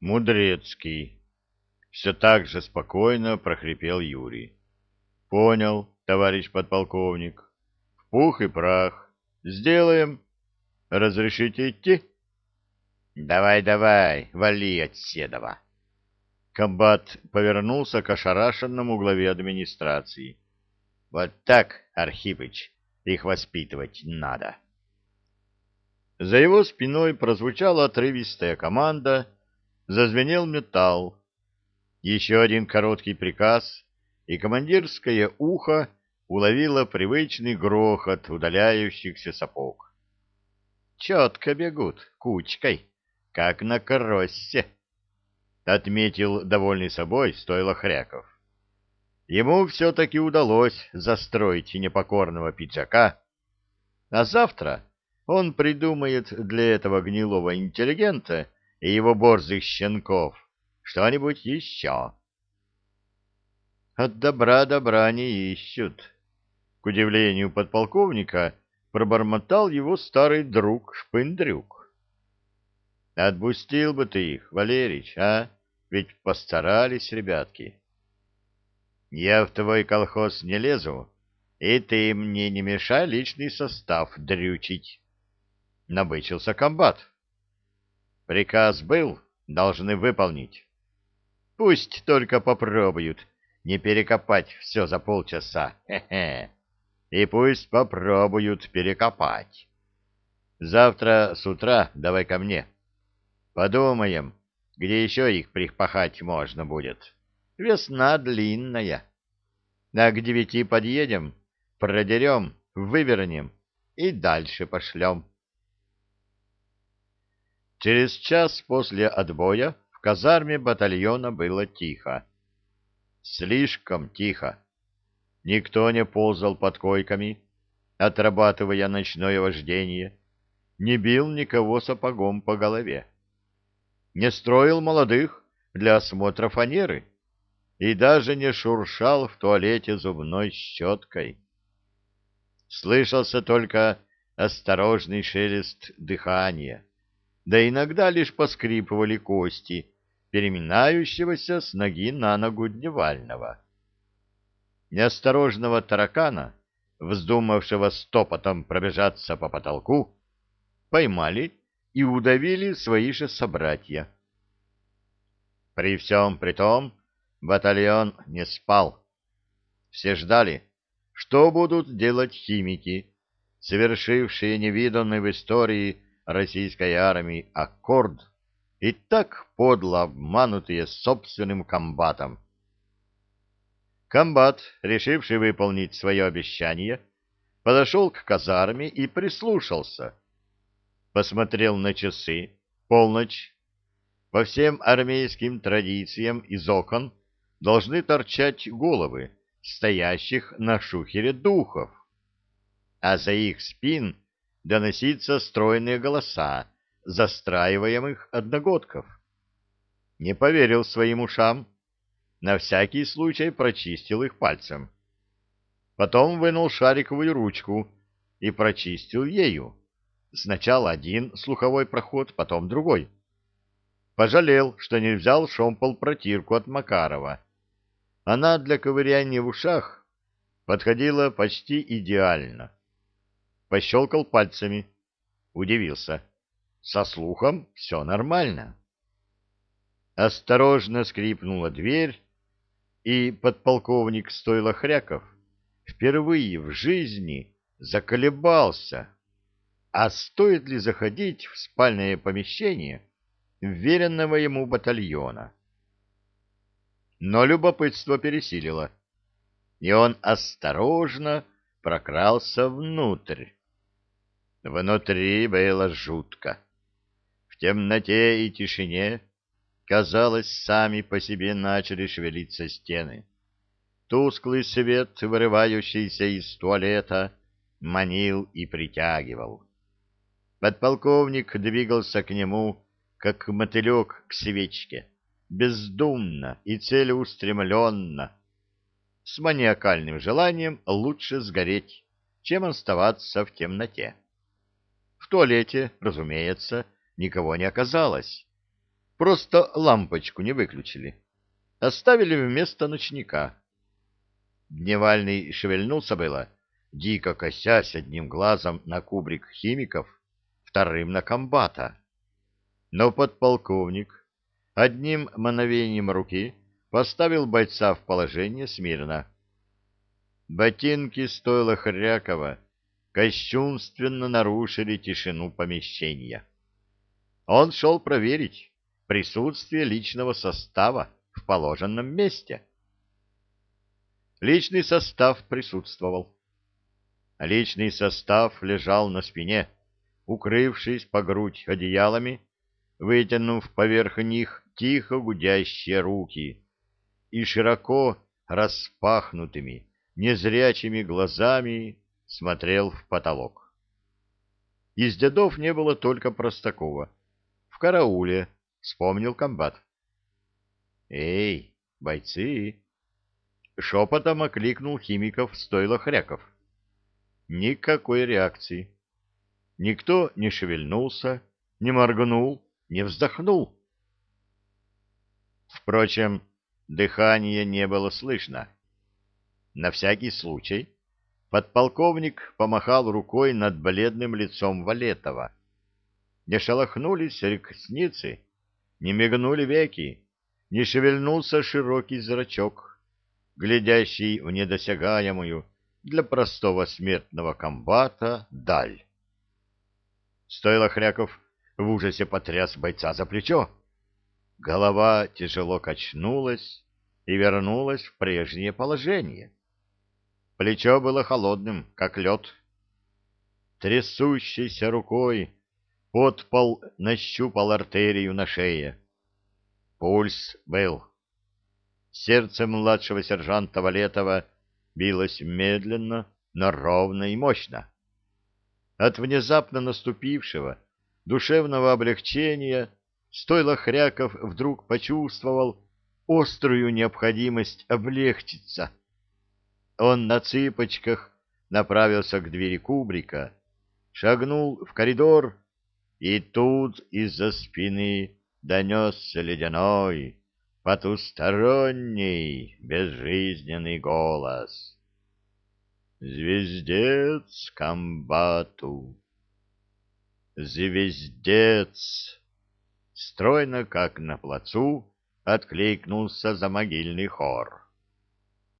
Мудрецкий. Все так же спокойно прохрипел Юрий. Понял, товарищ подполковник. В пух и прах. Сделаем. Разрешите идти? Давай, давай, вали от Седова. Комбат повернулся к ошарашенному главе администрации. Вот так, Архипыч, их воспитывать надо. За его спиной прозвучала отрывистая команда, зазвенел металл. Еще один короткий приказ, и командирское ухо уловило привычный грохот удаляющихся сапог. Четко бегут, кучкой, как на кроссе, отметил довольный собой стойло Хряков. Ему все-таки удалось застроить непокорного пиджака, а завтра он придумает для этого гнилого интеллигента и его борзых щенков что-нибудь еще. От добра добра не ищут. К удивлению подполковника пробормотал его старый друг Шпындрюк. Отпустил бы ты их, Валерич, а? Ведь постарались ребятки. Я в твой колхоз не лезу, и ты мне не мешай личный состав дрючить. Набычился комбат. Приказ был, должны выполнить. Пусть только попробуют не перекопать все за полчаса. Хе-хе. И пусть попробуют перекопать. Завтра с утра давай ко мне. Подумаем, где еще их припахать можно будет. Весна длинная. А к девяти подъедем, продерем, вывернем и дальше пошлем. Через час после отбоя в казарме батальона было тихо. Слишком тихо. Никто не ползал под койками, отрабатывая ночное вождение, не бил никого сапогом по голове, не строил молодых для осмотра фанеры и даже не шуршал в туалете зубной щеткой. Слышался только осторожный шелест дыхания да иногда лишь поскрипывали кости, переминающегося с ноги на ногу дневального. Неосторожного таракана, вздумавшего стопотом пробежаться по потолку, поймали и удавили свои же собратья. При всем при том батальон не спал. Все ждали, что будут делать химики, совершившие невиданный в истории российской армии аккорд и так подло обманутые собственным комбатом. Комбат, решивший выполнить свое обещание, подошел к казарме и прислушался. Посмотрел на часы, полночь. По всем армейским традициям из окон должны торчать головы стоящих на шухере духов, а за их спин — доноситься стройные голоса застраиваемых одногодков. Не поверил своим ушам, на всякий случай прочистил их пальцем. Потом вынул шариковую ручку и прочистил ею. Сначала один слуховой проход, потом другой. Пожалел, что не взял шомпол-протирку от Макарова. Она для ковыряния в ушах подходила почти идеально пощелкал пальцами. Удивился. Со слухом все нормально. Осторожно скрипнула дверь, и подполковник Стойло Хряков впервые в жизни заколебался, а стоит ли заходить в спальное помещение веренного ему батальона. Но любопытство пересилило, и он осторожно прокрался внутрь. Внутри было жутко. В темноте и тишине, казалось, сами по себе начали шевелиться стены. Тусклый свет, вырывающийся из туалета, манил и притягивал. Подполковник двигался к нему, как мотылек к свечке, бездумно и целеустремленно, с маниакальным желанием лучше сгореть, чем оставаться в темноте. В туалете, разумеется, никого не оказалось. Просто лампочку не выключили. Оставили вместо ночника. Дневальный шевельнулся было, дико косясь одним глазом на кубрик химиков, вторым на комбата. Но подполковник одним мановением руки поставил бойца в положение смирно. Ботинки стойла Хрякова кощунственно нарушили тишину помещения. Он шел проверить присутствие личного состава в положенном месте. Личный состав присутствовал. Личный состав лежал на спине, укрывшись по грудь одеялами, вытянув поверх них тихо гудящие руки и широко распахнутыми, незрячими глазами смотрел в потолок. Из дедов не было только Простакова. В карауле, вспомнил комбат. «Эй, бойцы!» Шепотом окликнул химиков стойло хряков. Никакой реакции. Никто не шевельнулся, не моргнул, не вздохнул. Впрочем, дыхания не было слышно. На всякий случай подполковник помахал рукой над бледным лицом Валетова. Не шелохнулись ресницы, не мигнули веки, не шевельнулся широкий зрачок, глядящий в недосягаемую для простого смертного комбата даль. Стоило Хряков в ужасе потряс бойца за плечо. Голова тяжело качнулась и вернулась в прежнее положение. Плечо было холодным, как лед. Трясущейся рукой подпол нащупал артерию на шее. Пульс был. Сердце младшего сержанта Валетова билось медленно, но ровно и мощно. От внезапно наступившего душевного облегчения стойло Хряков вдруг почувствовал острую необходимость облегчиться. Он на цыпочках направился к двери кубрика, шагнул в коридор, и тут из-за спины донесся ледяной, потусторонний, безжизненный голос. «Звездец комбату!» «Звездец!» Стройно, как на плацу, откликнулся за могильный хор.